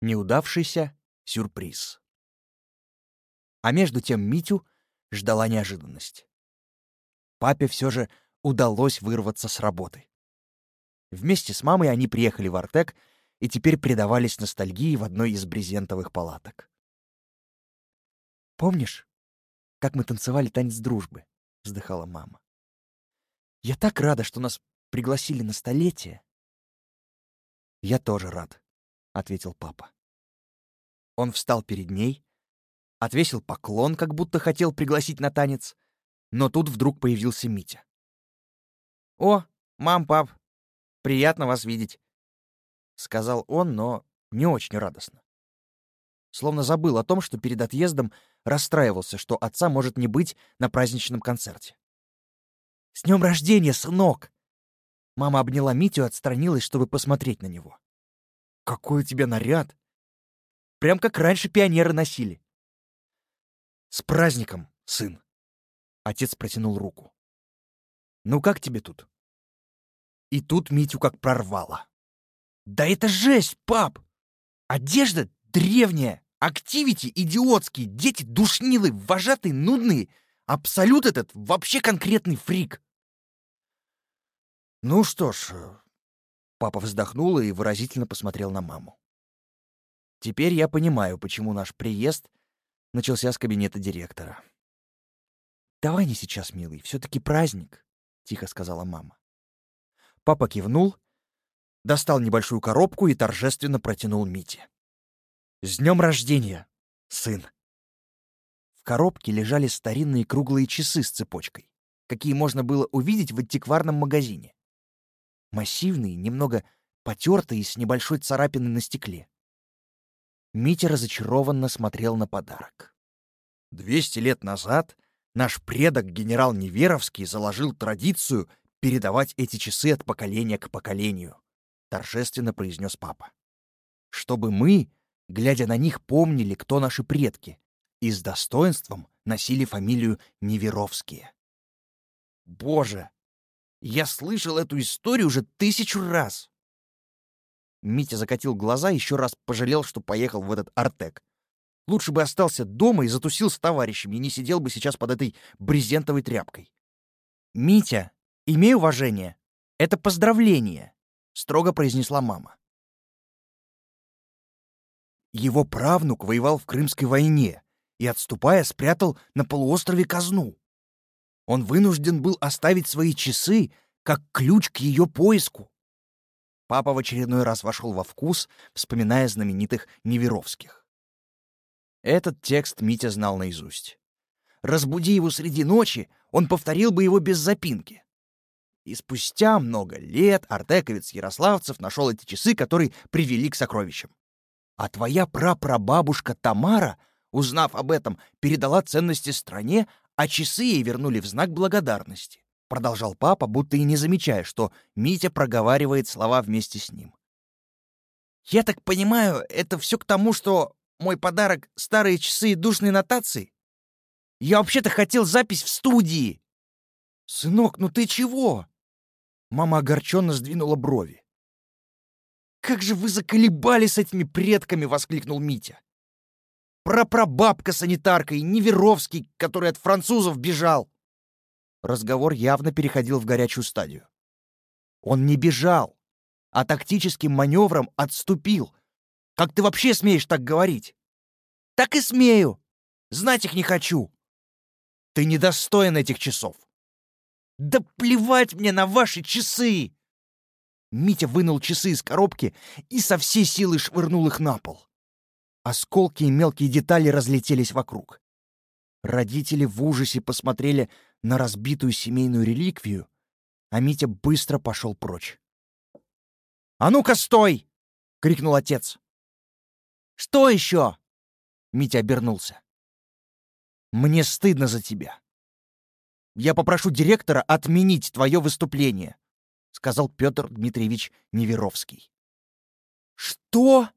Неудавшийся сюрприз. А между тем Митю ждала неожиданность. Папе все же удалось вырваться с работы. Вместе с мамой они приехали в Артек и теперь предавались ностальгии в одной из брезентовых палаток. «Помнишь, как мы танцевали танец дружбы?» — вздыхала мама. «Я так рада, что нас пригласили на столетие». «Я тоже рад», — ответил папа. Он встал перед ней, отвесил поклон, как будто хотел пригласить на танец, но тут вдруг появился Митя. «О, мам, пап, приятно вас видеть», — сказал он, но не очень радостно. Словно забыл о том, что перед отъездом расстраивался, что отца может не быть на праздничном концерте. «С днем рождения, сынок!» Мама обняла Митю и отстранилась, чтобы посмотреть на него. «Какой у тебя наряд!» Прям как раньше пионеры носили. «С праздником, сын!» Отец протянул руку. «Ну как тебе тут?» И тут Митю как прорвало. «Да это жесть, пап! Одежда древняя, активити идиотские, дети душнилы, вожатые, нудные. Абсолют этот вообще конкретный фрик!» «Ну что ж...» Папа вздохнул и выразительно посмотрел на маму. Теперь я понимаю, почему наш приезд начался с кабинета директора. «Давай не сейчас, милый, все-таки праздник», — тихо сказала мама. Папа кивнул, достал небольшую коробку и торжественно протянул Мите. «С днем рождения, сын!» В коробке лежали старинные круглые часы с цепочкой, какие можно было увидеть в антикварном магазине. Массивные, немного потертые, с небольшой царапиной на стекле. Митя разочарованно смотрел на подарок. Двести лет назад наш предок генерал Неверовский заложил традицию передавать эти часы от поколения к поколению, торжественно произнес папа. Чтобы мы, глядя на них, помнили, кто наши предки, и с достоинством носили фамилию Неверовские. Боже, я слышал эту историю уже тысячу раз. Митя закатил глаза и еще раз пожалел, что поехал в этот Артек. Лучше бы остался дома и затусил с товарищами, и не сидел бы сейчас под этой брезентовой тряпкой. «Митя, имей уважение. Это поздравление», — строго произнесла мама. Его правнук воевал в Крымской войне и, отступая, спрятал на полуострове казну. Он вынужден был оставить свои часы как ключ к ее поиску. Папа в очередной раз вошел во вкус, вспоминая знаменитых Неверовских. Этот текст Митя знал наизусть. Разбуди его среди ночи, он повторил бы его без запинки. И спустя много лет артековец Ярославцев нашел эти часы, которые привели к сокровищам. А твоя прапрабабушка Тамара, узнав об этом, передала ценности стране, а часы ей вернули в знак благодарности. — продолжал папа, будто и не замечая, что Митя проговаривает слова вместе с ним. «Я так понимаю, это все к тому, что мой подарок — старые часы и душные нотации? Я вообще-то хотел запись в студии!» «Сынок, ну ты чего?» Мама огорченно сдвинула брови. «Как же вы заколебали с этими предками!» — воскликнул Митя. «Прапрабабка-санитарка и Неверовский, который от французов бежал!» разговор явно переходил в горячую стадию. Он не бежал, а тактическим маневром отступил. Как ты вообще смеешь так говорить? Так и смею. Знать их не хочу. Ты недостоин этих часов. Да плевать мне на ваши часы! Митя вынул часы из коробки и со всей силы швырнул их на пол. Осколки и мелкие детали разлетелись вокруг. Родители в ужасе посмотрели на разбитую семейную реликвию, а Митя быстро пошел прочь. «А ну-ка, стой!» — крикнул отец. «Что еще?» — Митя обернулся. «Мне стыдно за тебя. Я попрошу директора отменить твое выступление», — сказал Петр Дмитриевич Неверовский. «Что?»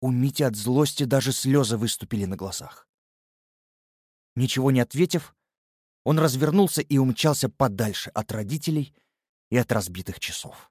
У Мити от злости даже слезы выступили на глазах. Ничего не ответив, он развернулся и умчался подальше от родителей и от разбитых часов.